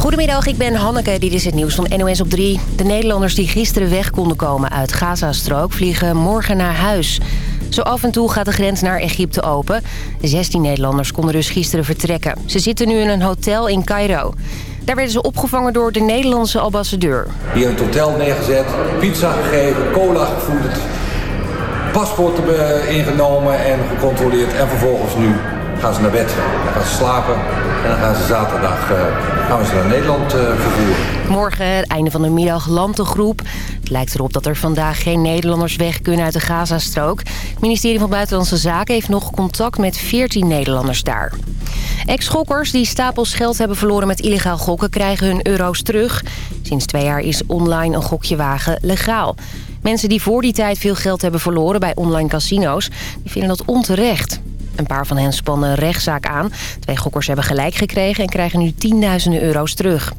Goedemiddag, ik ben Hanneke. Dit is het nieuws van NOS op 3. De Nederlanders die gisteren weg konden komen uit Gazastrook... vliegen morgen naar huis. Zo af en toe gaat de grens naar Egypte open. 16 Nederlanders konden dus gisteren vertrekken. Ze zitten nu in een hotel in Cairo. Daar werden ze opgevangen door de Nederlandse ambassadeur. Hier in het hotel neergezet, pizza gegeven, cola gevoerd... paspoorten ingenomen en gecontroleerd. En vervolgens nu gaan ze naar bed. Gaan ze slapen en dan gaan ze zaterdag uh, gaan ze naar Nederland uh, vervoeren. Morgen, het einde van de middag, landt de groep. Het lijkt erop dat er vandaag geen Nederlanders weg kunnen uit de Gazastrook. Het ministerie van Buitenlandse Zaken heeft nog contact met 14 Nederlanders daar. Ex-gokkers die stapels geld hebben verloren met illegaal gokken krijgen hun euro's terug. Sinds twee jaar is online een gokje wagen legaal. Mensen die voor die tijd veel geld hebben verloren bij online casino's... die vinden dat onterecht. Een paar van hen spannen rechtszaak aan. Twee gokkers hebben gelijk gekregen en krijgen nu tienduizenden euro's terug.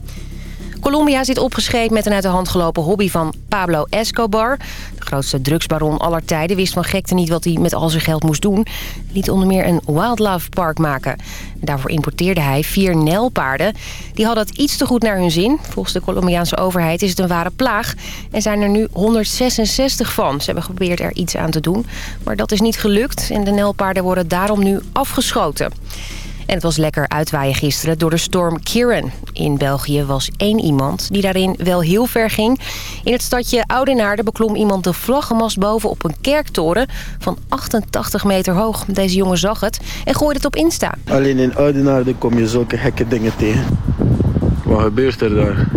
Colombia zit opgeschreven met een uit de hand gelopen hobby van Pablo Escobar. De grootste drugsbaron aller tijden wist van gekte niet wat hij met al zijn geld moest doen. Liet onder meer een wildlife park maken. Daarvoor importeerde hij vier nelpaarden. Die hadden het iets te goed naar hun zin. Volgens de Colombiaanse overheid is het een ware plaag. En zijn er nu 166 van. Ze hebben geprobeerd er iets aan te doen. Maar dat is niet gelukt en de nelpaarden worden daarom nu afgeschoten. En het was lekker uitwaaien gisteren door de storm Kieran. In België was één iemand die daarin wel heel ver ging. In het stadje Oudenaarde beklom iemand de vlaggenmast boven op een kerktoren van 88 meter hoog. Deze jongen zag het en gooide het op Insta. Alleen in Oudenaarde kom je zulke gekke dingen tegen. Wat gebeurt er daar?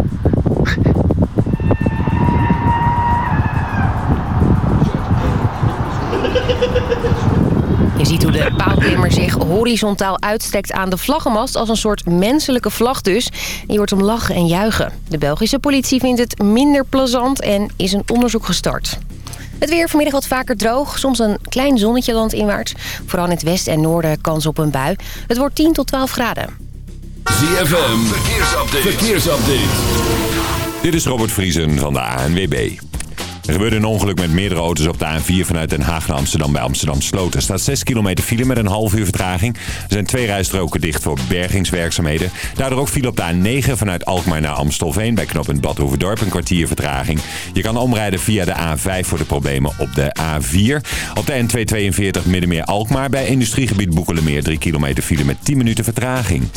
Je ziet hoe de paalklimmer zich horizontaal uitstrekt aan de vlaggenmast... als een soort menselijke vlag dus. En je hoort hem lachen en juichen. De Belgische politie vindt het minder plezant en is een onderzoek gestart. Het weer vanmiddag wat vaker droog. Soms een klein zonnetje landinwaarts. Vooral in het westen en noorden kans op een bui. Het wordt 10 tot 12 graden. ZFM, verkeersupdate. verkeersupdate. Dit is Robert Vriesen van de ANWB. Er gebeurde een ongeluk met meerdere auto's op de A4 vanuit Den Haag naar Amsterdam bij Amsterdam Sloten. Er staat 6 kilometer file met een half uur vertraging. Er zijn twee rijstroken dicht voor bergingswerkzaamheden. Daardoor ook file op de A9 vanuit Alkmaar naar Amstelveen bij knooppunt Badhoevedorp een kwartier vertraging. Je kan omrijden via de A5 voor de problemen op de A4. Op de N242 Middenmeer Alkmaar bij industriegebied Boekelemeer 3 kilometer file met 10 minuten vertraging.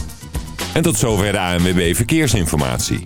En tot zover de ANWB Verkeersinformatie.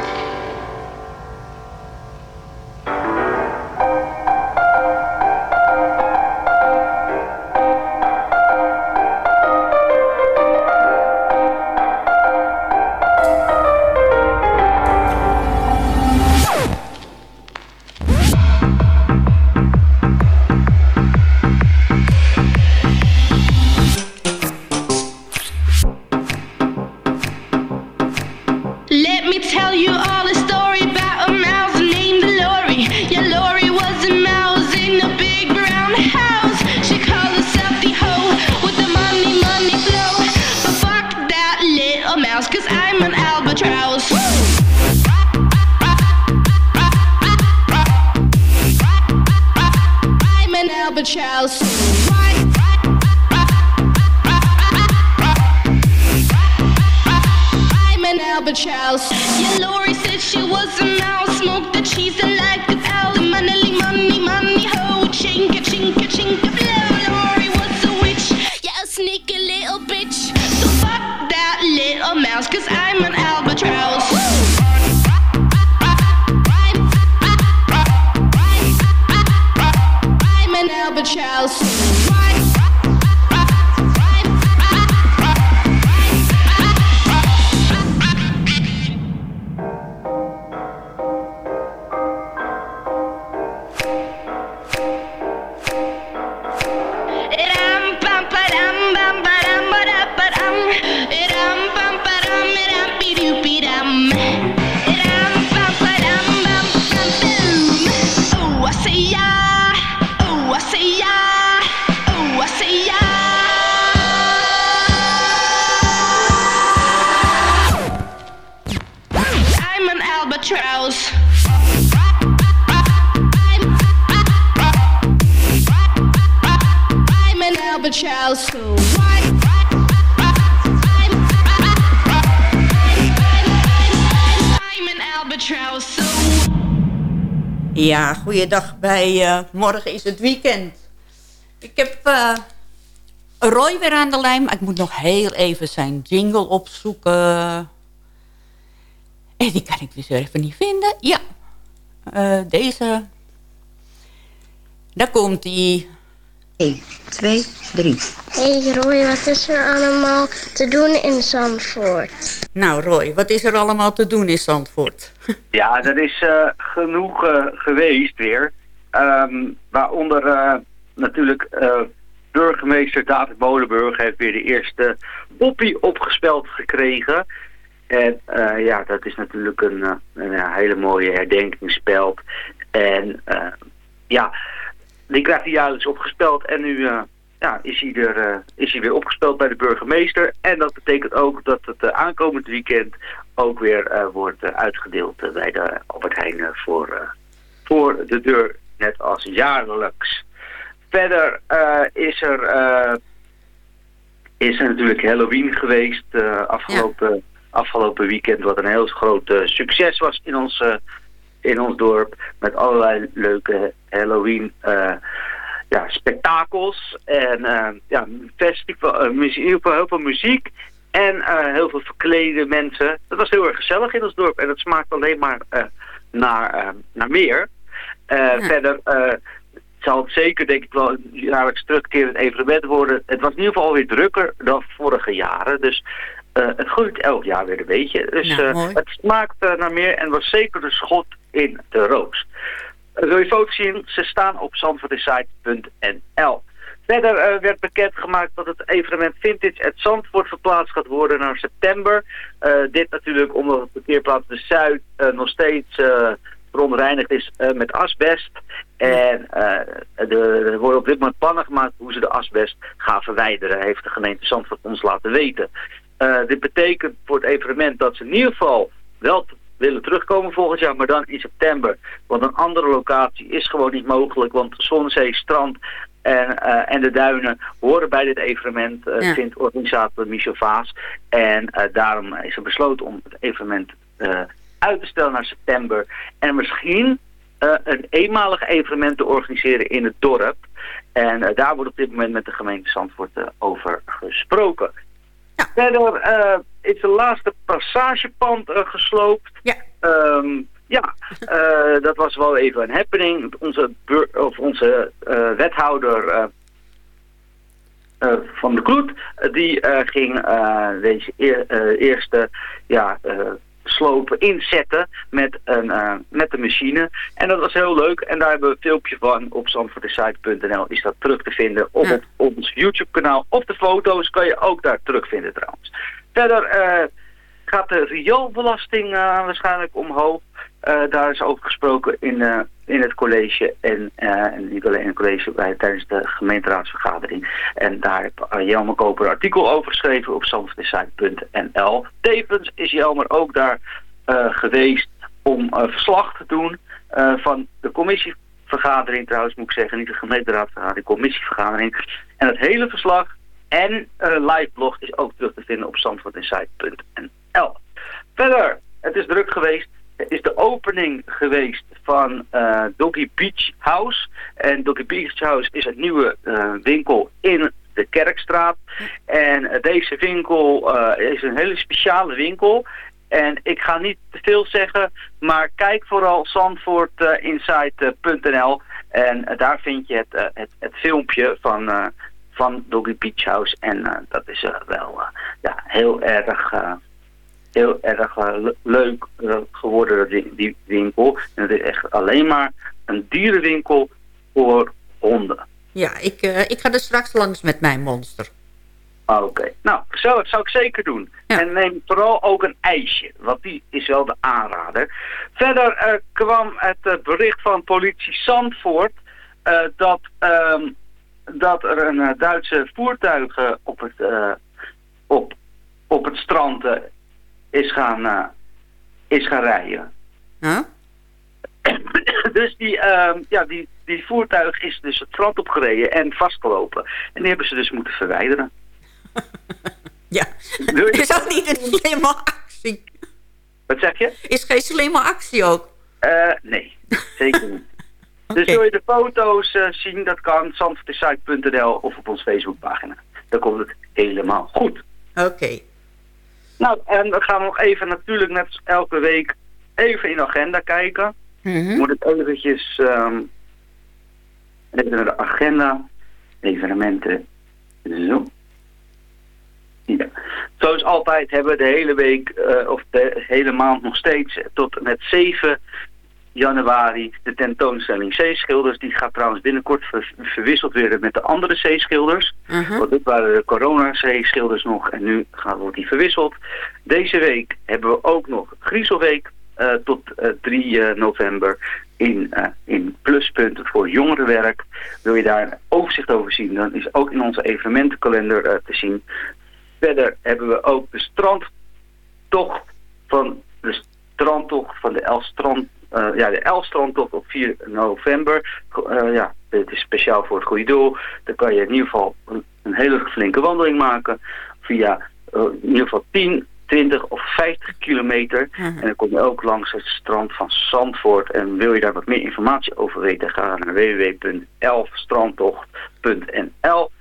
Ja, goeiedag bij uh, Morgen is het weekend. Ik heb uh, Roy weer aan de lijn, maar ik moet nog heel even zijn jingle opzoeken. En die kan ik dus even niet vinden. Ja, uh, deze. Daar komt hij. 1, 2, 3. Hey Roy, wat is er allemaal te doen in Zandvoort? Nou Roy, wat is er allemaal te doen in Zandvoort? ja, dat is uh, genoeg uh, geweest weer. Um, waaronder uh, natuurlijk burgemeester David Molenburg heeft weer de eerste poppie opgespeld gekregen. En ja, dat is natuurlijk een, een hele mooie herdenkingsspeld. En ja, die krijgt hij juist opgespeld en nu ja, is, hij er, uh, is hij weer opgespeeld bij de burgemeester. En dat betekent ook dat het uh, aankomend weekend ook weer wordt uitgedeeld bij de Albert Heijn voor, voor de deur, net als jaarlijks. Verder is, er, is er natuurlijk Halloween geweest afgelopen, ja. afgelopen weekend, wat een heel groot succes was in ons, in ons dorp. Met allerlei leuke Halloween ja, spektakels en uh, ja, festival, uh, muziek, heel, veel, heel veel muziek en heel veel verklede mensen. Dat was heel erg gezellig in ons dorp en het smaakt alleen maar naar, naar meer. Ja. Verder zal het zeker denk ik wel een jaarlijks terugkerend evenement worden. Het was in ieder geval alweer drukker dan vorige jaren, dus het groeit elk jaar weer een beetje. Dus het smaakt naar meer en was zeker de schot in de roos. Wil je foto's zien? Ze staan op zandvoortesite.nl. Verder uh, werd bekendgemaakt dat het evenement Vintage at Zandvoort verplaatst gaat worden naar september. Uh, dit natuurlijk omdat het parkeerplaats de Zuid uh, nog steeds verontreinigd is met asbest. En er worden op dit moment plannen gemaakt hoe ze de asbest gaan verwijderen, heeft de gemeente Zandvoort ons laten weten. dit betekent voor het evenement dat ze in ieder geval wel willen terugkomen volgend jaar, maar dan in september. Want een andere locatie is gewoon niet mogelijk, want Zonnezee, Strand en, uh, en de duinen horen bij dit evenement, uh, ja. vindt organisator Michel Vaas. En uh, daarom is er besloten om het evenement uit te stellen naar september. En misschien een eenmalig evenement te organiseren in het dorp. En daar wordt op dit moment met de gemeente Zandvoort over gesproken. Ja. Verder uh, is de laatste passagepand uh, gesloopt. Ja. Um, ja, uh, dat was wel even een happening. Onze, of onze wethouder van de Kloet, die ging deze eer, eerste ja, slopen inzetten met een, uh, met een machine. En dat was heel leuk. En daar hebben we een filmpje van op zandvoortesite.nl is dat terug te vinden. Of ja. op, op ons YouTube kanaal. Of de foto's kan je ook daar terugvinden trouwens. Verder uh, gaat de rioolbelasting uh, waarschijnlijk omhoog. daar is over gesproken in, in het college en, en niet alleen in het college bij, tijdens de gemeenteraadsvergadering. En daar heeft Jelmer Koper een artikel over geschreven op zandvoortesite.nl. Tevens is Jelmer ook daar geweest om verslag te doen van de commissievergadering trouwens moet ik zeggen, niet de gemeenteraadsvergadering, commissievergadering. En het hele verslag en uh, live blog is ook terug te vinden op zandvoortinsight.nl. Verder, het is druk geweest. Is de opening geweest van uh, Doggy Beach House. En Doggy Beach House is een nieuwe uh, winkel in de Kerkstraat. En deze winkel is een hele speciale winkel. En ik ga niet te veel zeggen, maar kijk vooral zandvoortinsight.nl. En daar vind je het, het, het filmpje van van Doggy Beach House. En dat is wel ja, heel erg, heel erg leuk geworden, die, die, winkel. En het is echt alleen maar een dierenwinkel voor honden. Ja, ik, ik ga er straks langs met mijn monster. Oké, okay. nou, gezellig, zou ik zeker doen. Ja. En neem vooral ook een ijsje, want die is wel de aanrader. Verder kwam het bericht van politie Zandvoort... dat um, dat er een Duitse voertuig op, het, op, op het strand is, gaan, is gaan rijden. Huh? dus die, ehm, ja, die, die voertuig is dus het strand opgereden en vastgelopen. En die hebben ze dus moeten verwijderen. Ja, is dat niet een slimme actie? Wat zeg je? Is geen slimme actie ook? Eh, nee, zeker niet. Dus wil je de foto's eh, zien, dat kan zandvoortesite.nl of op onze Facebookpagina. Dan komt het helemaal goed. Oké. Nou, en dan gaan we nog even natuurlijk net als elke week even in de agenda kijken. Mhm. Moet ik eventjes ehm, even naar de agenda, evenementen, zo. Ja. Zoals altijd hebben we de hele week, eh, of de hele maand nog steeds, tot met 7 januari de tentoonstelling zeeschilders. Die gaat trouwens binnenkort ver- verwisseld worden met de andere zeeschilders. Mhm. Want dit waren de corona-zeeschilders nog en nu gaat, wordt die verwisseld. Deze week hebben we ook nog Griezelweek eh, tot eh, 3 eh, november in, eh, in Pluspunt voor jongerenwerk. Wil je daar een overzicht over zien, dan is ook in onze evenementenkalender eh, te zien. Verder hebben we ook de strandtocht van de strandtocht van de Elfstrand, eh ja, de Elfstrandtocht op 4 november. Eh, ja, dit is speciaal voor het goede doel. Dan kan je in ieder geval een, een hele flinke wandeling maken via eh, in ieder geval 10, 20 of 50 kilometer. En dan kom je ook langs het strand van Zandvoort. En wil je daar wat meer informatie over weten, ga naar www.elfstrandtocht.nl.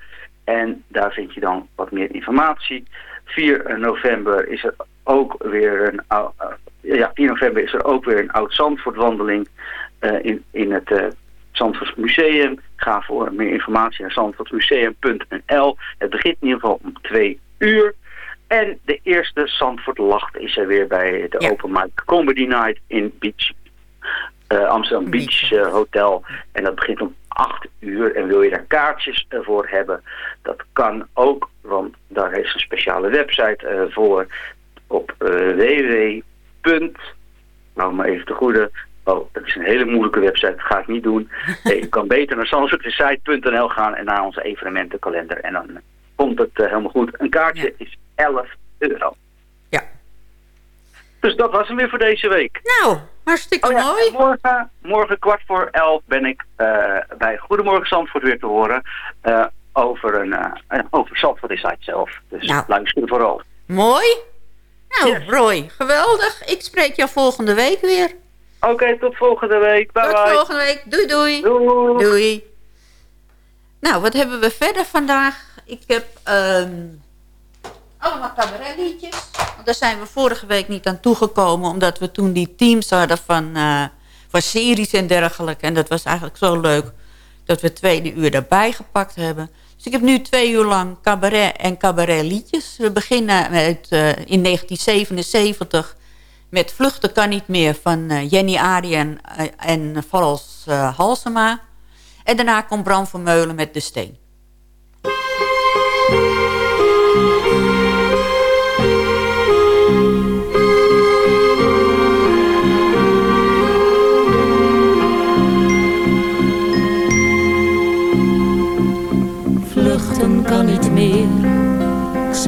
En daar vind je dan wat meer informatie. 4 november is er ook weer een eh, ja, 4 november is er ook weer een oud Zandvoort wandeling eh, in, in het Zandvoort Museum. Ga voor meer informatie naar zandvoortmuseum.nl. Het begint in ieder geval om 2 uur. En de eerste Zandvoort Lacht is er weer bij de Ja. Open Mic Comedy Night in Beach, Amsterdam Beach Hotel. En dat begint om 8 uur. En wil je daar kaartjes voor hebben, dat kan ook. Want daar heeft ze een speciale website voor op eh, www. Nou, maar even te goede. Oh, dat is een hele moeilijke website. Dat ga ik niet doen. Je kan beter naar zandvoortesite.nl gaan en naar onze evenementenkalender. En dan komt het eh, helemaal goed. Een kaartje is 11 euro. Ja. Dus dat was hem weer voor deze week. Nou, hartstikke Oh ja, mooi. en morgen, morgen kwart voor elf ben ik eh, bij Goedemorgen Zandvoort weer te horen. eh, over, een, eh, eh, over Zandvoort Inside zelf. Dus Nou. luister vooral. Mooi. Nou, Roy, geweldig. Ik spreek jou volgende week weer. Oké, tot volgende week. Bye Tot bye. volgende week. Doei, doei. Doei. Doei. Nou, wat hebben we verder vandaag? Ik heb ehm, allemaal cabaretliedjes. Want daar zijn we vorige week niet aan toegekomen... omdat we toen die teams hadden van, eh, van series en dergelijke. En dat was eigenlijk zo leuk dat we het tweede uur daarbij gepakt hebben. Dus ik heb nu twee uur lang cabaret en cabaretliedjes. We beginnen eh, in 1977 met Vluchten kan niet meer van eh, Jenny Arie en, eh, eh, Halsema. En daarna komt Bram van Meulen met De Steen.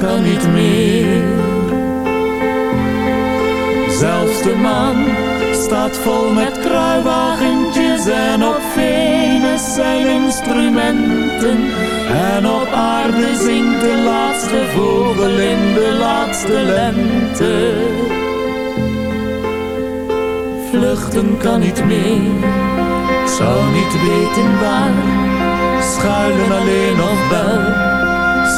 kan niet meer. Zelfs de maan staat vol met kruiwagentjes en op Venus zijn instrumenten. En op aarde zingt de laatste vogel in de laatste lente. Vluchten kan niet meer, zou niet weten waar. Schuilen alleen of wel,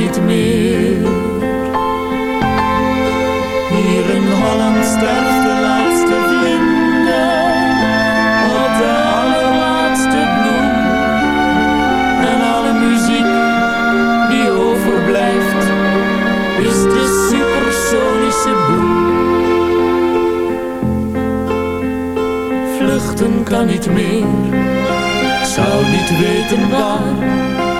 niet meer. Hier in Holland sterft de laatste vlinder. Op de allerlaatste bloem. En alle muziek die overblijft, is de supersonische boem. Vluchten kan niet meer, ik zou niet weten waar.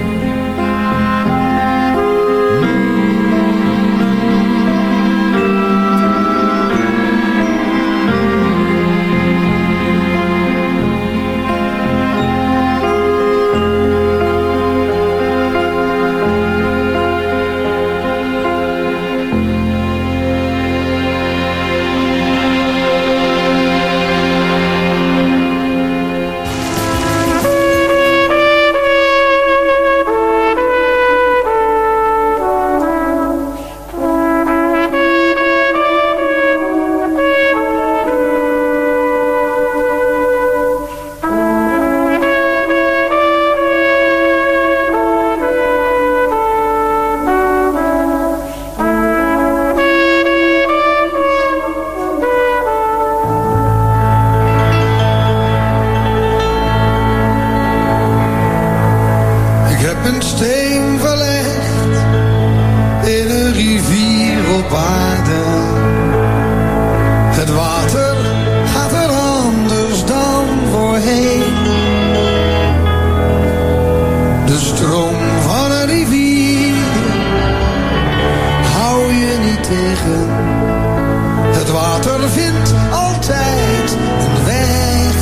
Water vindt altijd een weg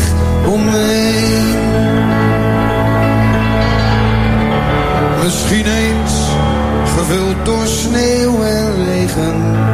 omheen. Misschien eens gevuld door sneeuw en regen.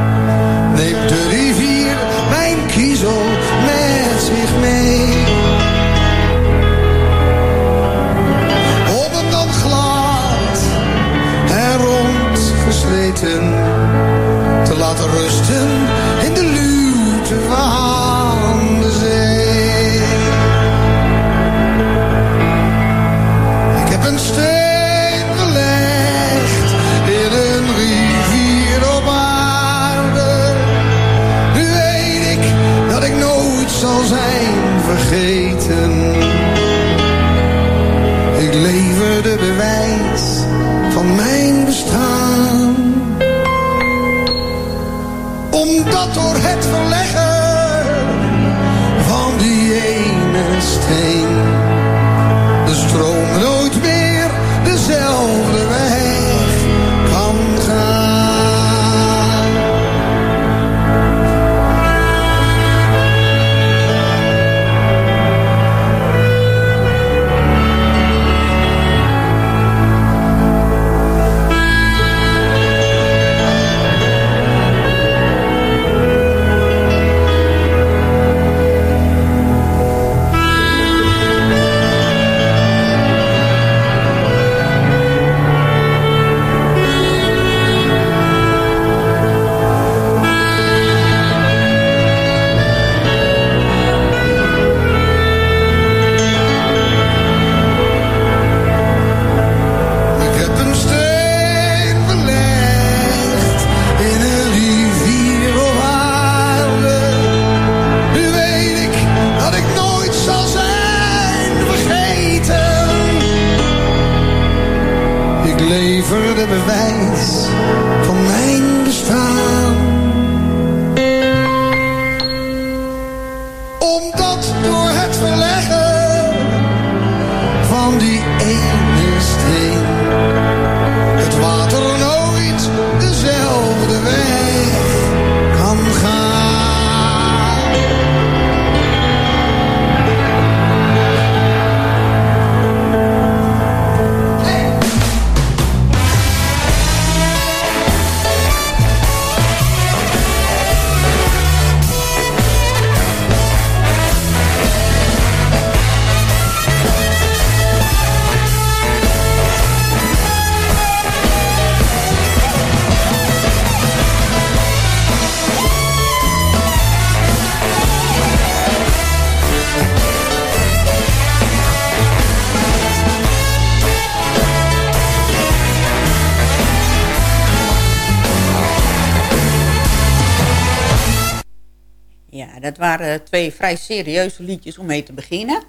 Vrij serieuze liedjes om mee te beginnen.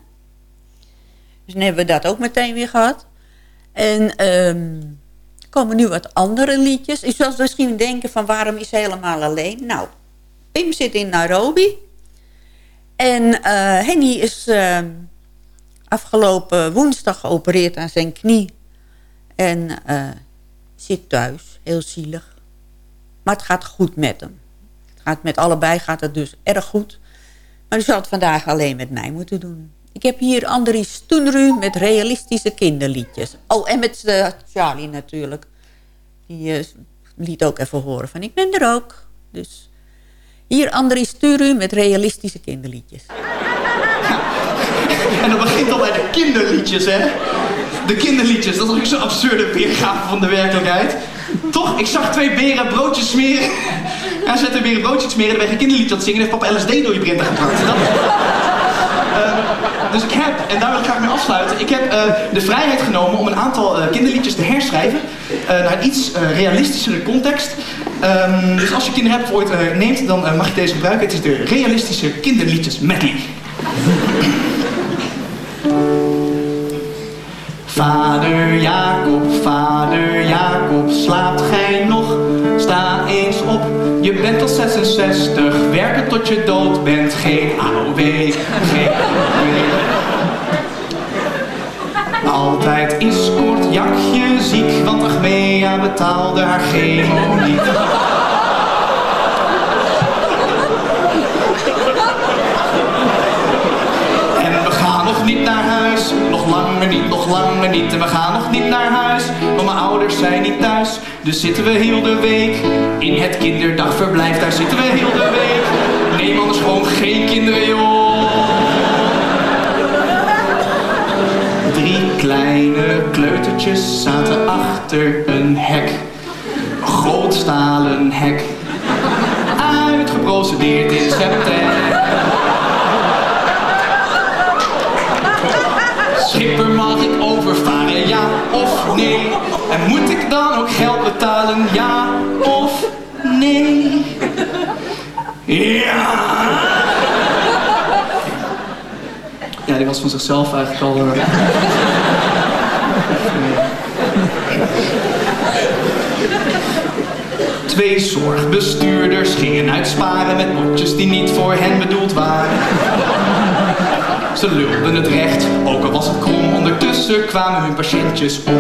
Dus dan hebben we dat ook meteen weer gehad. En ehm komen nu wat andere liedjes. Je zult misschien denken van waarom is ze helemaal alleen? Nou, Pim zit in Nairobi. En eh, Henny is eh, afgelopen woensdag geopereerd aan zijn knie. En eh, zit thuis, heel zielig. Maar het gaat goed met hem. Het gaat met allebei gaat het dus erg goed. Maar u zal het vandaag alleen met mij moeten doen. Ik heb hier Andries Stoenru met realistische kinderliedjes. Oh, en met uh, Charlie natuurlijk. Die uh, liet ook even horen van ik ben er ook. Dus hier Andries Stoenru met realistische kinderliedjes. En dat begint al bij de kinderliedjes, hè? De kinderliedjes, dat is ook zo'n absurde weergave van de werkelijkheid. Toch? Ik zag twee beren broodjes smeren. En ze zetten beren broodjes smeren en ben je een kinderliedje aan het zingen en heeft papa LSD door je printer gebracht. Dat... Uh, dus ik heb, en daar wil ik graag mee afsluiten, ik heb uh, de vrijheid genomen om een aantal uh, kinderliedjes te herschrijven naar een iets realistischere context. Um, dus als je kinderen hebt of ooit neemt, dan mag je deze gebruiken. Het is de realistische kinderliedjes medley. Vader Jacob, vader Jacob, slaapt gij nog? Sta eens op, je bent al 66, werken tot je dood bent, geen AOW, geen. Altijd is kort jakje ziek, want Achmea betaalde haar chemo niet. niet naar huis. Nog langer niet, nog langer niet. En we gaan nog niet naar huis. Want mijn ouders zijn niet thuis. Dus zitten we heel de week in het kinderdagverblijf. Daar zitten we heel de week. Neem anders gewoon geen kinderen, joh. Drie kleine kleutertjes zaten achter een hek. Een groot stalen hek. Uitgeprocedeerd in september. Schipper, mag ik overvaren, ja of nee? En moet ik dan ook geld betalen, ja of nee? Ja! Ja, die was van zichzelf eigenlijk al... Uh... Twee zorgbestuurders gingen uitsparen met bordjes die niet voor hen bedoeld waren. Ze lulden het recht, ook al was het krom. Ondertussen kwamen hun patiëntjes om.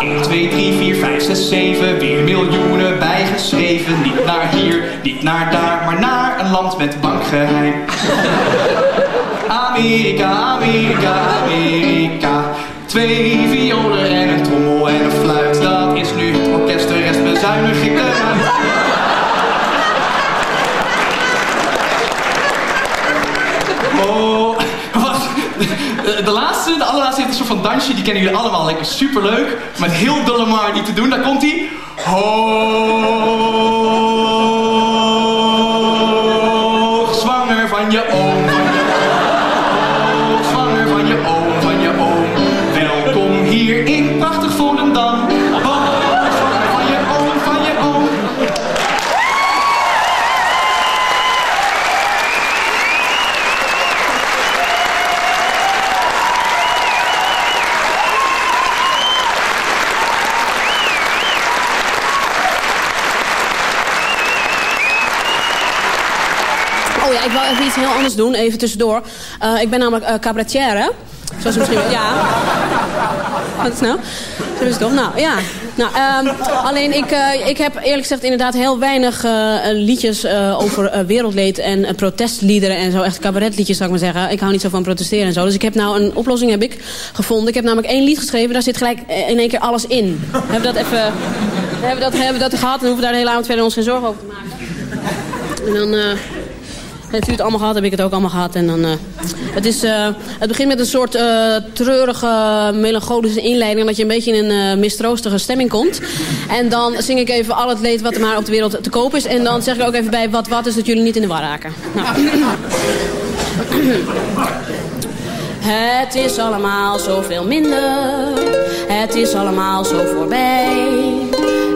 1, 2, 3, 4, 5, 6, 7, weer miljoenen bijgeschreven. Niet naar hier, niet naar daar, maar naar een land met bankgeheim. Amerika, Amerika, Amerika. Twee violen en een trommel en een fluit. Dat is nu het orkest, de rest bezuinig ik eruit. Oh, wat? De laatste, de allerlaatste heeft een soort van dansje, die kennen jullie allemaal. Lekker superleuk, met heel dulle maar niet te doen. Daar komt hij. Hoog, heel anders doen, even tussendoor. Uh, ik ben namelijk uh, cabaretière. Zoals misschien... Ja. Wat is nou? Is toch? Nou, ja. Nou, um, alleen ik, uh, ik heb eerlijk gezegd inderdaad heel weinig liedjes over wereldleed en protestliederen en zo. Echt cabaretliedjes zou ik maar zeggen. Ik hou niet zo van protesteren en zo. Dus ik heb nou een oplossing heb ik gevonden. Ik heb namelijk één lied geschreven, daar zit gelijk in één keer alles in. hebben we dat even hebben we dat, hebben we dat gehad en hoeven we daar de hele avond verder ons geen zorgen over te maken. En dan... Heeft u het allemaal gehad, heb ik het ook allemaal gehad. En dan, uh, het, is, uh, het begint met een soort uh, treurige, melancholische inleiding... dat je een beetje in een mistroostige stemming komt. En dan zing ik even al het leed wat er maar op de wereld te koop is. En dan zeg ik ook even bij wat wat is dat jullie niet in de war raken. Nou. Het is allemaal zoveel minder. Het is allemaal zo voorbij.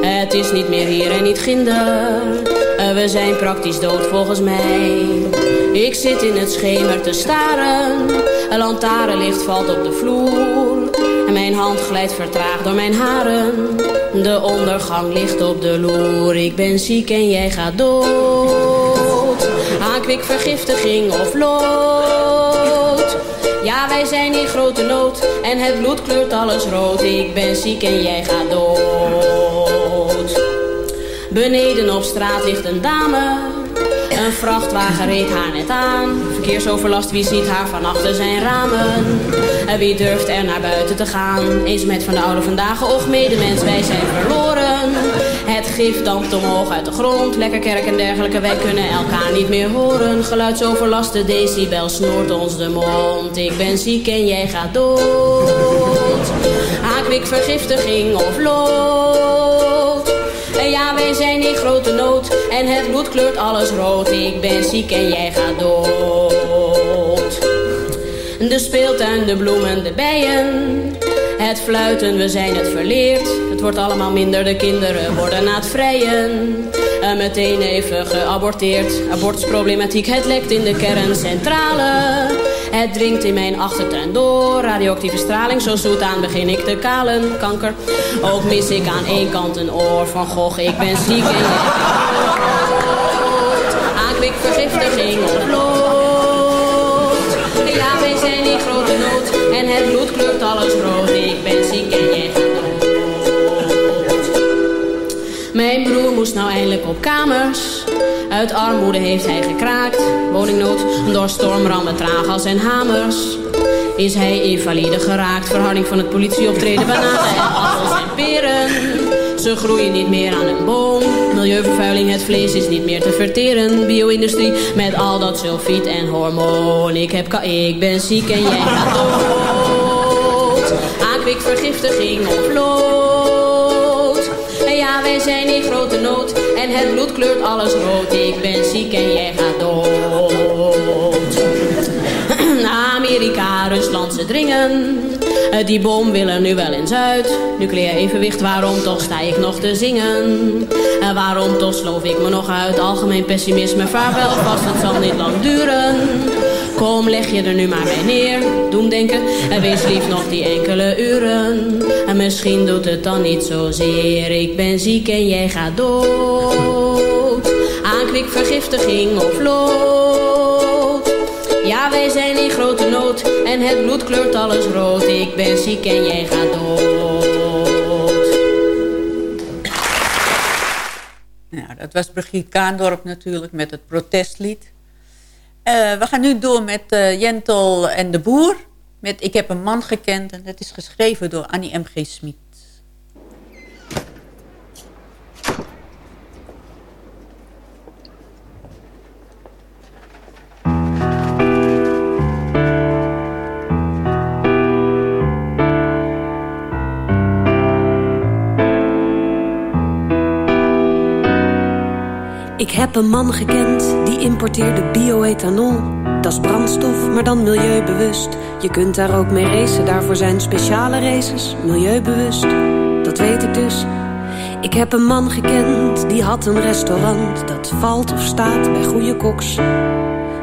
Het is niet meer hier en niet ginder. Eh, we zijn praktisch dood volgens mij. Ik zit in het schemer te staren. Een lantaarnlicht valt op de vloer. En mijn hand glijdt vertraagd door mijn haren. De ondergang ligt op de loer. Ik ben ziek en jij gaat dood. Aan kwikvergiftiging of lood. Ja, wij zijn in grote nood. En het bloed kleurt alles rood. Ik ben ziek en jij gaat dood. Beneden op straat ligt een dame. Een vrachtwagen reed haar net aan. Verkeersoverlast, wie ziet haar van achter zijn ramen? En wie durft er naar buiten te gaan? Eens met van de oude vandaag, och medemens, wij zijn verloren. Het gif dampt omhoog uit de grond. Lekker kerk en dergelijke, wij kunnen elkaar niet meer horen. Geluidsoverlast, de decibel snoert ons de mond. Ik ben ziek en jij gaat dood. Haakkwik, vergiftiging of lood. Ja, wij zijn in grote nood en het bloed kleurt alles rood. Ik ben ziek en jij gaat dood. De speeltuin, de bloemen, de bijen. Het fluiten, we zijn het verleerd. Het wordt allemaal minder, de kinderen worden na het vrijen. En meteen even geaborteerd. Abortusproblematiek, het lekt in de kerncentrale. Het dringt in mijn achtertuin door. Radioactieve straling, zo zoet aan begin ik te kalen. Kanker, ook mis ik aan één kant een oor. Van Gogh, ik ben ziek en jij Aankwik, vergiftiging of lood. Ja, wij zijn in grote nood. En het bloed kleurt alles rood. Ik ben ziek en jij. Mijn broer moest nou eindelijk op kamers. Uit armoede heeft hij gekraakt. Woningnood door stormrammen, tragas en hamers. Is hij invalide geraakt. Verharding van het politieoptreden, bananen en appels en peren. Ze groeien niet meer aan een boom. Milieuvervuiling, het vlees is niet meer te verteren. Bio-industrie met al dat sulfiet en hormoon. Ik, heb ik ben ziek en jij gaat dood. Aankwik, vergiftiging of lood. En ja, wij zijn in grote. En het bloed kleurt alles rood. Ik ben ziek en jij gaat dood. Amerika, Rusland, ze dringen. Eh, Die boom wil er nu wel eens uit. Nucleair evenwicht, waarom toch sta ik nog te zingen? En waarom toch sloof ik me nog uit? Algemeen pessimisme, vaarwel vast, het zal niet lang duren. Kom, leg je er nu maar bij neer. Doemdenken, en wees lief nog die enkele uren. En misschien doet het dan niet zozeer. Ik ben ziek en jij gaat dood. Aankwik, vergiftiging of lood. Ja, wij zijn in grote nood en het bloed kleurt alles rood. Ik ben ziek en jij gaat dood. Nou, dat was Brigitte Kaandorp natuurlijk met het protestlied. Eh, we gaan nu door met eh, Jentel en de Boer. Met Ik heb een man gekend. En dat is geschreven door Annie M.G. Smit. Ik heb een man gekend die importeerde bioethanol. Dat is brandstof, maar dan milieubewust. Je kunt daar ook mee racen, daarvoor zijn speciale races. Milieubewust, dat weet ik dus. Ik heb een man gekend die had een restaurant. Dat valt of staat bij goede koks.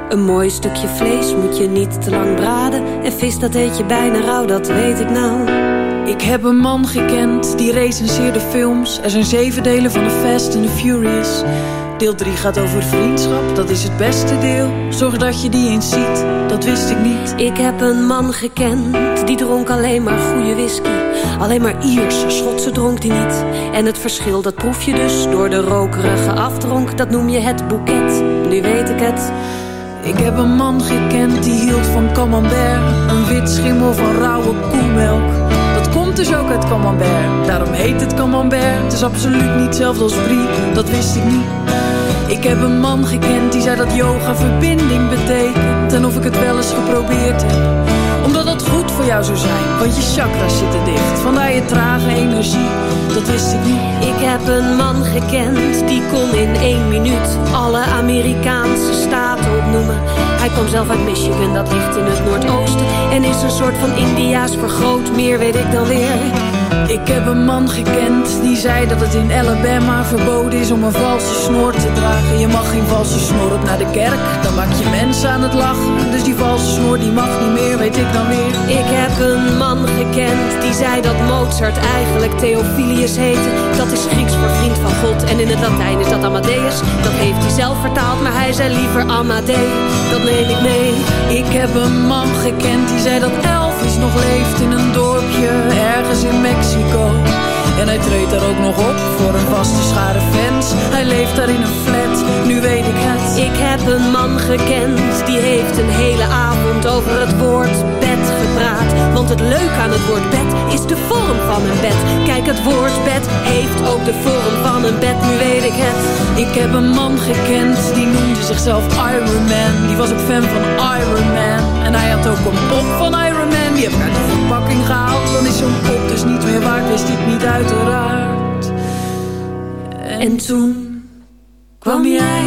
Een mooi stukje vlees moet je niet te lang braden. En vis dat eet je bijna rauw, dat weet ik nou. Ik heb een man gekend die recenseerde films. Er zijn zeven delen van The Fast and the Furious. Deel 3 gaat over vriendschap, dat is het beste deel. Zorg dat je die eens ziet, dat wist ik niet. Ik heb een man gekend, die dronk alleen maar goede whisky. Alleen maar Ierse, Schotse dronk die niet. En het verschil, dat proef je dus door de rokerige afdronk. Dat noem je het boeket, nu weet ik het. Ik heb een man gekend die hield van camembert. Een wit schimmel van rauwe koemelk. Dat komt dus ook uit camembert. Daarom heet het camembert. Het is absoluut niet hetzelfde als brie, dat wist ik niet. Ik heb een man gekend die zei dat yoga verbinding betekent. En of ik het wel eens geprobeerd heb. Omdat dat goed voor jou zou zijn, want je chakras zitten dicht. Vandaar je trage energie, dat wist ik niet. Ik heb een man gekend die kon in één minuut alle Amerikaanse staten opnoemen. Hij kwam zelf uit Michigan, dat ligt in het Noordoosten. En is een soort van Indiaas vergroot, meer weet ik dan weer. Ik heb een man gekend die zei dat het in Alabama verboden is om een valse snor te dragen. Je mag geen valse snor op naar de kerk, dan maak je mensen aan het lachen. Dus die valse snor die mag niet meer, weet ik dan weer. Ik heb een man gekend die zei dat Mozart eigenlijk Theophilus heette. Dat is Grieks voor vriend van God en in het Latijn is dat Amadeus. Dat heeft hij zelf vertaald, maar hij zei liever Amadee. Dat neem ik mee. Ik heb een man gekend die zei dat Elvis nog leeft in een dorpje ergens in Mexico. En hij treedt daar ook nog op voor een vaste schare fans. Hij leeft daar in een flat, nu weet ik het. Ik heb een man gekend, die heeft een hele avond over het woord bed gepraat. Want het leuke aan het woord bed is de vorm van een bed. Kijk, het woord bed heeft ook de vorm van een bed, nu weet ik het. Ik heb een man gekend, die noemde zichzelf Iron Man. Die was ook fan van Iron Man. En hij had ook een pop van Iron Man. Die heb ik uit de verpakking gehaald. Dan is zo'n pop dus niet meer waard, wist ik niet uiteraard. En toen kwam jij,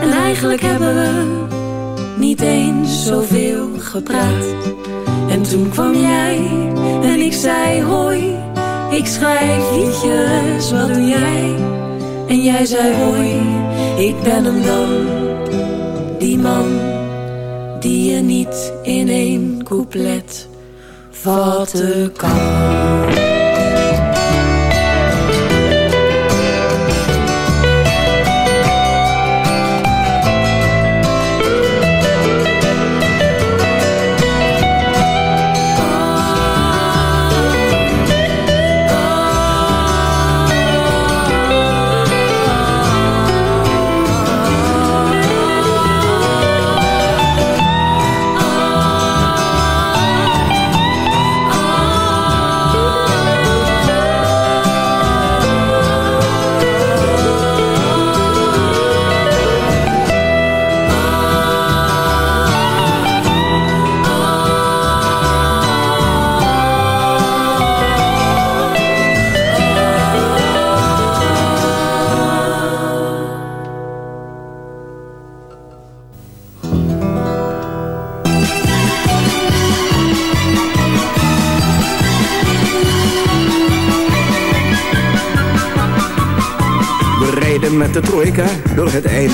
en eigenlijk hebben we niet eens zoveel gepraat. En toen kwam jij, en ik zei hoi, ik schrijf liedjes, wat doe jij? En jij zei hoi, ik ben hem dan, die man die je niet in één couplet vatten kan.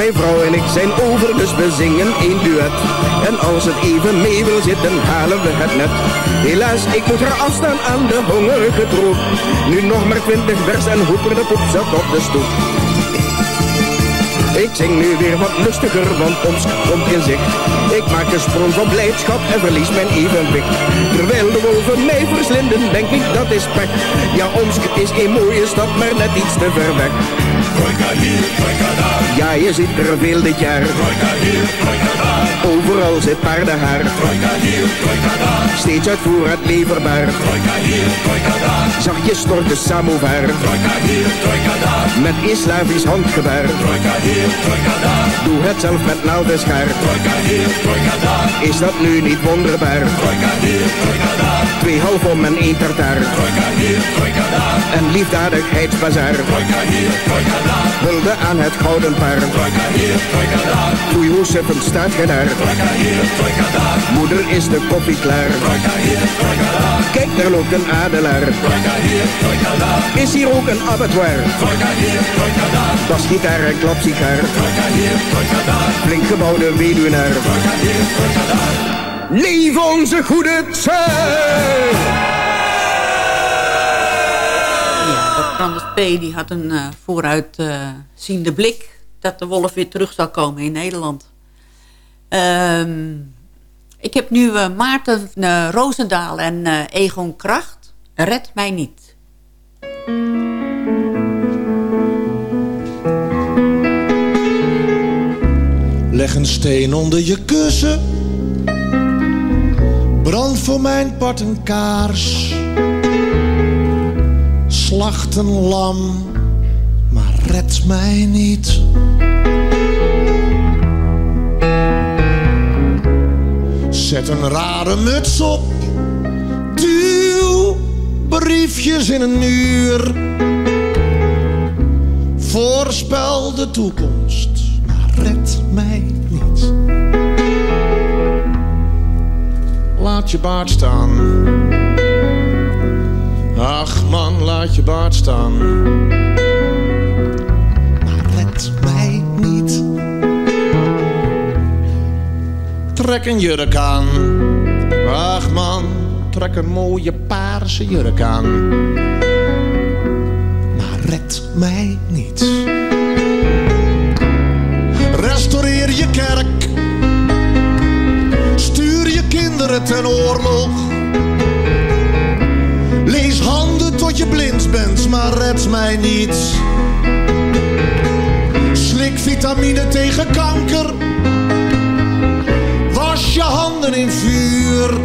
Mijn vrouw en ik zijn over, dus we zingen één duet. En als het even mee wil zitten, halen we het net. Helaas, ik moet er afstaan aan de hongerige troep. Nu nog maar twintig vers en hoeper de poep zat op de stoep. Ik zing nu weer wat lustiger, want ons komt in zicht. Ik maak een sprong van blijdschap en verlies mijn evenwicht. Terwijl de wolven mij verslinden, denk ik dat is pek. Ja, Omsk is een mooie stad, maar net iets te ver weg. Hier. Ja, je ziet er veel dit jaar. hier. Overal zit paardenhaar. hier. Steeds uit voorraad leverbaar. hier. Zachtjes stort de samovar. hier. Met islamisch handgebaar. hier. Doe het zelf met naaldenschaar. hier, daar. Is dat nu niet wonderbaar? hier. Twee half om en één tartaar. hier, daar. En liefdadigheidsbazaar. hier. Hulde aan het gouden paard. hier, daar. Goeie hoeseffen staat ge daar. hier. Moeder is de koffie klaar. hier. Kijk, daar loopt een adelaar. hier. Is hier ook een abattoir? hier. Das gitaar en klapsigaar. hier, daar. Flink gebouwde weduwnaar. hier. Leef onze goede tijd! Ja, dat Brandes P. die had een uh, vooruitziende blik... dat de wolf weer terug zal komen in Nederland. Um, ik heb nu uh, Maarten uh, Roosendaal en Egon Kracht. Red mij niet. Leg een steen onder je kussen. Brand voor mijn part een kaars. Slacht een lam, maar red mij niet. Zet een rare muts op. Duw briefjes in een muur. Voorspel de toekomst, maar red mij Laat je baard staan. Ach man, laat je baard staan. Maar red mij niet. Trek een jurk aan. Ach man, trek een mooie paarse jurk aan. Maar red mij niet. Restaureer je kerk. Ten oorlog. Lees handen tot je blind bent, maar red mij niet. Slik vitamine tegen kanker. Was je handen in vuur.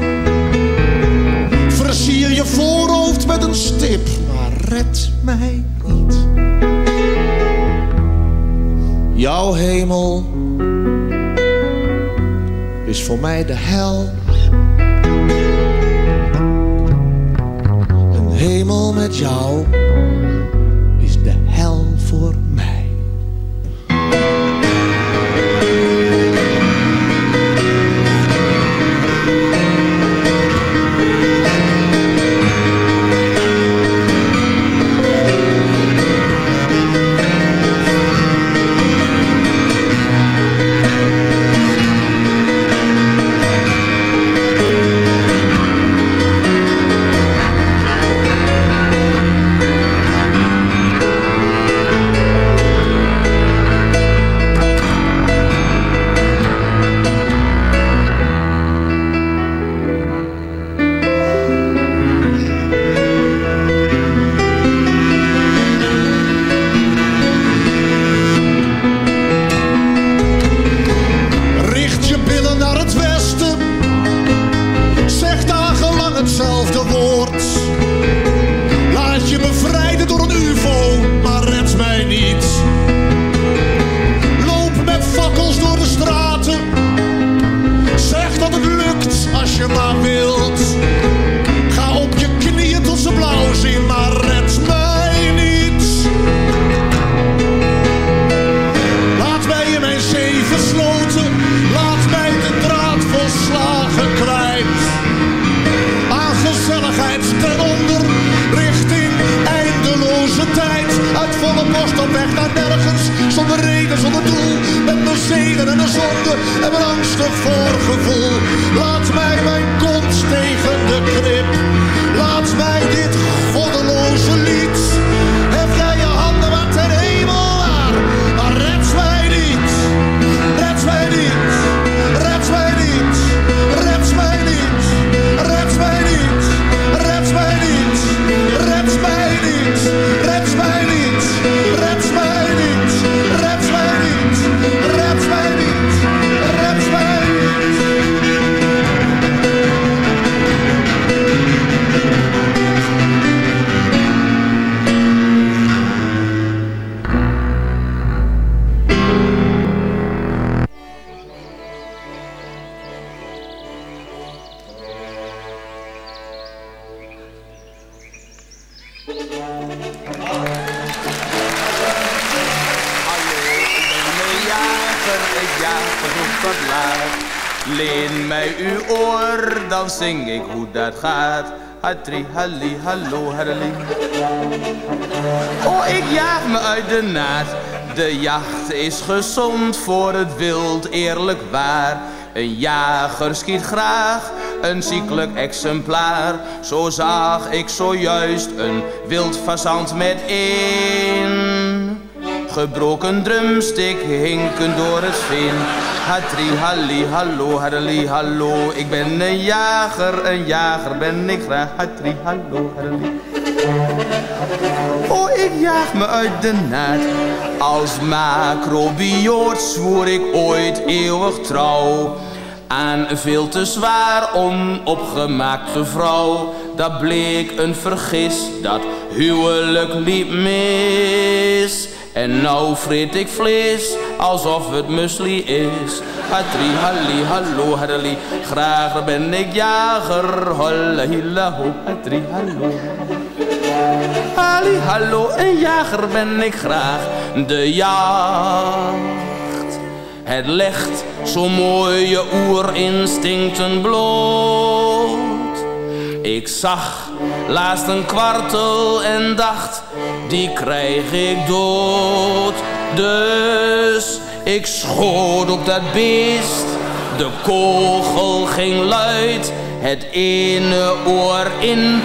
Versier je voorhoofd met een stip, maar red mij niet. Jouw hemel is voor mij de hel. Hemel met jou zegen en mijn zonde en mijn angstig voorgevoel. Laat mij mijn kont tegen dat gaat. Hatri, hallo, harli. Oh, ik jaag me uit de naad. De jacht is gezond voor het wild, eerlijk waar. Een jager schiet graag een ziekelijk exemplaar. Zo zag ik zojuist een wild fazant met een gebroken drumstick hinken door het veen. Hatri, halli, hallo, harli, hallo. Ik ben een jager, een jager ben ik graag. Hatri, hallo, harli. Oh, ik jaag me uit de naad. Als macrobioot zwoer ik ooit eeuwig trouw. Aan een veel te zwaar onopgemaakte vrouw. Dat bleek een vergis, dat huwelijk liep mis. En nou vreet ik vlees, alsof het musli is. Hatri, halli, hallo, harli. Graag ben ik jager. Holla, hilla, ho, hallo. Halli, hallo, een jager ben ik graag. De jacht. Het legt zo mooie oerinstincten bloot. Ik zag laatst een kwartel en dacht, die krijg ik dood. Dus ik schoot op dat beest. De kogel ging luid, het ene oor in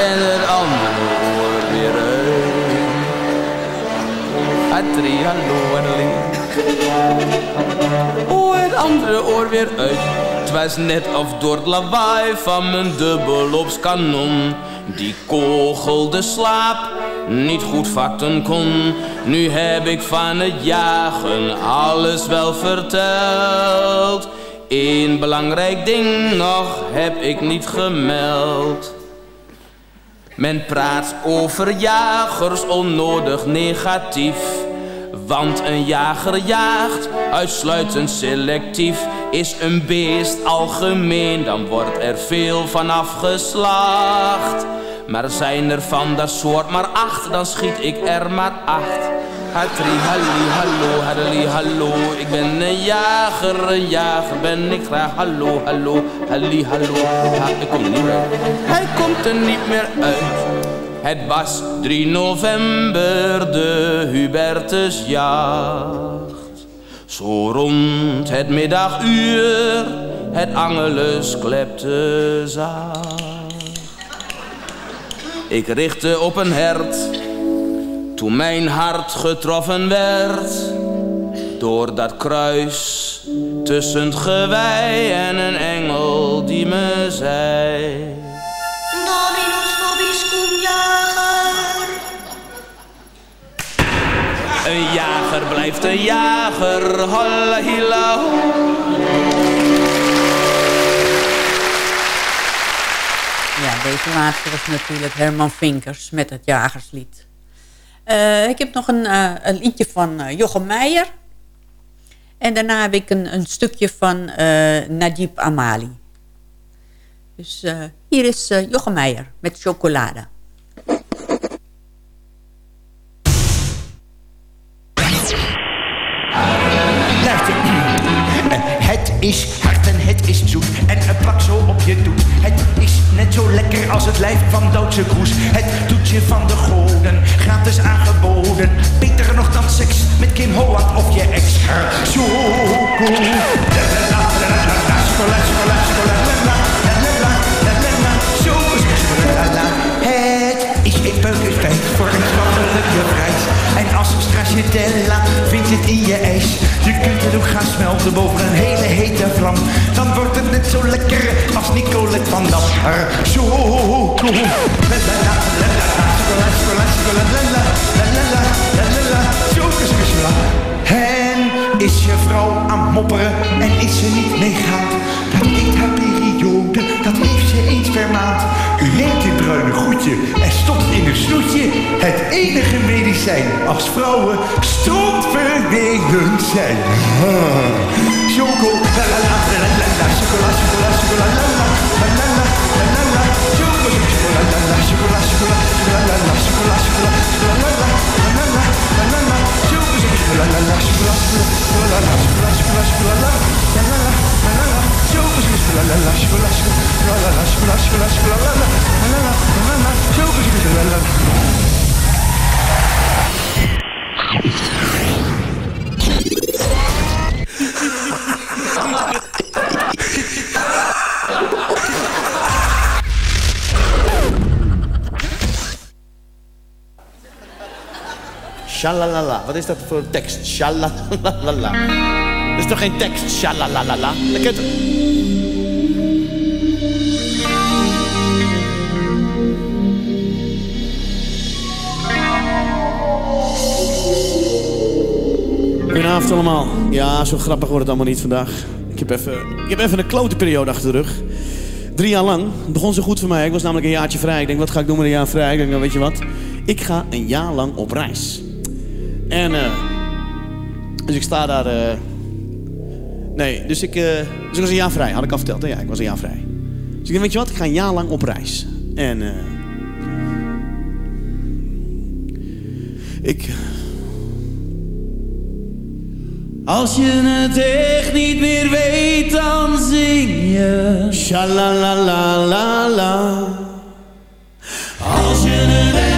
en het andere oor weer uit. Atri, hallo. Oh, het andere oor weer uit. Het was net of door het lawaai van mijn dubbelopskanon. Die kogel de slaap niet goed vatten kon. Nu heb ik van het jagen alles wel verteld. Eén belangrijk ding nog heb ik niet gemeld. Men praat over jagers onnodig negatief. Want een jager jaagt uitsluitend selectief. Is een beest algemeen, dan wordt er veel van afgeslacht. Maar zijn er van dat soort maar acht, dan schiet ik er maar acht. Hatri, halli, hallo, halli, hallo. Ik ben een jager, een jager ben ik graag. Hallo, hallo, halli, hallo. Ha, ik niet meer. Hij komt er niet meer uit. Het was 3 november, de Hubertusjacht. Zo rond het middaguur, het angelus klepte zacht. Ik richtte op een hert, toen mijn hart getroffen werd. Door dat kruis tussen het gewei en een engel die me zei... Dominus jager. Een jager blijft een jager, holla hilla ho. Deze laatste was natuurlijk Herman Vinkers met het Jagerslied. Eh, ik heb nog een, eh, een liedje van eh, Jochem Meijer. En daarna heb ik een, een stukje van Najib Amali. Dus hier is Jochem Meijer met chocolade. Het is het is zoet. En het plak zo op je doet. Het is net zo lekker als het lijf van Duitse Kroes. Het toetje van de goden, gratis aangeboden. Beter nog dan seks met Kim Holland of je ex. Zo cool. Het is een buikespijn voor een schappelijke prijs. En als stracciatella vindt het in je ijs. Je kunt het ook gaan smelten boven een hele hete vlam. Dan wordt het net zo lekker als Nicole van Dam. Zo, en is je vrouw aan mopperen en is ze niet meegaat, haar dat heeft ze eens per maand. U neemt dit bruine goedje en stopt in een snoetje. Het enige medicijn als vrouwen strontvervelend zijn. Choco, la la la la la la, chocola, chocola, chocola, la la la la la la la choco, chocola, la la, chocola, chocola, chocola, la la, la la la la la la la, choco, chocola, la la, chocola, chocola, la la la la la la Shalalala. Wat is dat voor tekst? Shalalala. Is toch geen tekst? Shalalala. Dat kent Goedenavond allemaal. Ja, zo grappig wordt het allemaal niet vandaag. Ik heb even, ik heb even een klote periode achter de rug. Drie jaar lang. Het begon zo goed voor mij. Ik was namelijk een jaartje vrij. Ik denk, wat ga ik doen met een jaar vrij? Ik denk, nou weet je wat? Ik ga een jaar lang op reis. En, eh, dus ik sta daar. eh, nee, dus ik, eh, dus ik was een jaar vrij, had ik al verteld. hè? Ja, ik was een jaar vrij. Dus ik weet je wat, ik ga een jaar lang op reis. En, eh, ik. Als je het echt niet meer weet, dan zing je. Shalalalalala. Als je het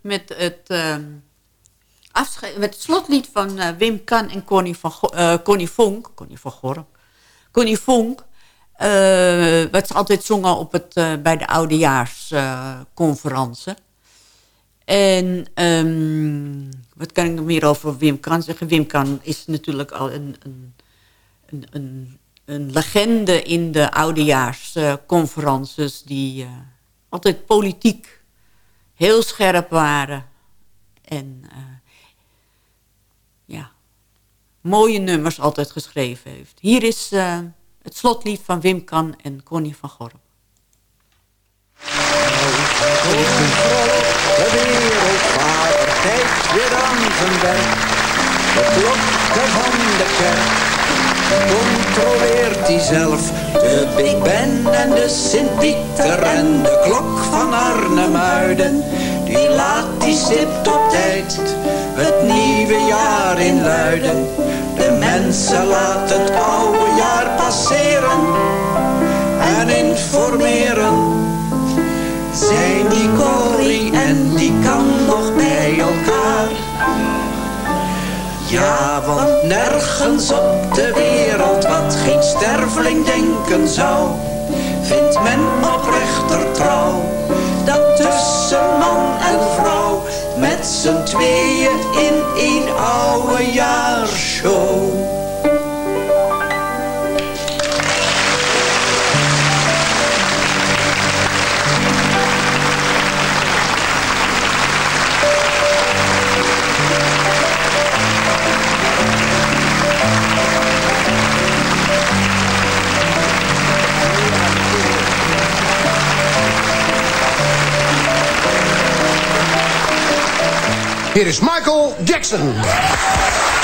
met het, ehm, met het slotlied van eh, Wim Kan en Connie, van eh, Connie Vonk. Connie van Gorm. Connie Vonk. eh, wat ze altijd zongen op het, bij de oudejaarsconferentie. en ehm, wat kan ik nog meer over Wim Kan zeggen? Wim Kan is natuurlijk al een, een, een, een, legende in de oudejaarsconferences... die altijd politiek heel scherp waren. En eh, ja, mooie nummers altijd geschreven heeft. Hier is eh, het slotlied van Wim Kan en Connie van Gorp. De controleert hij zelf. De Big Ben en de Sint-Pieter en de klok van Arnhemuiden. Die laat die stipt op tijd het nieuwe jaar inluiden. De mensen laten het oude jaar passeren en informeren. Zijn die Corrie en die kan nog bij elkaar? Ja, want nergens op de wereld wat geen sterveling denken zou, vindt men oprechter trouw dan tussen man en vrouw met z'n tweeën in één oude jaarshow. Hier is Michael Jackson.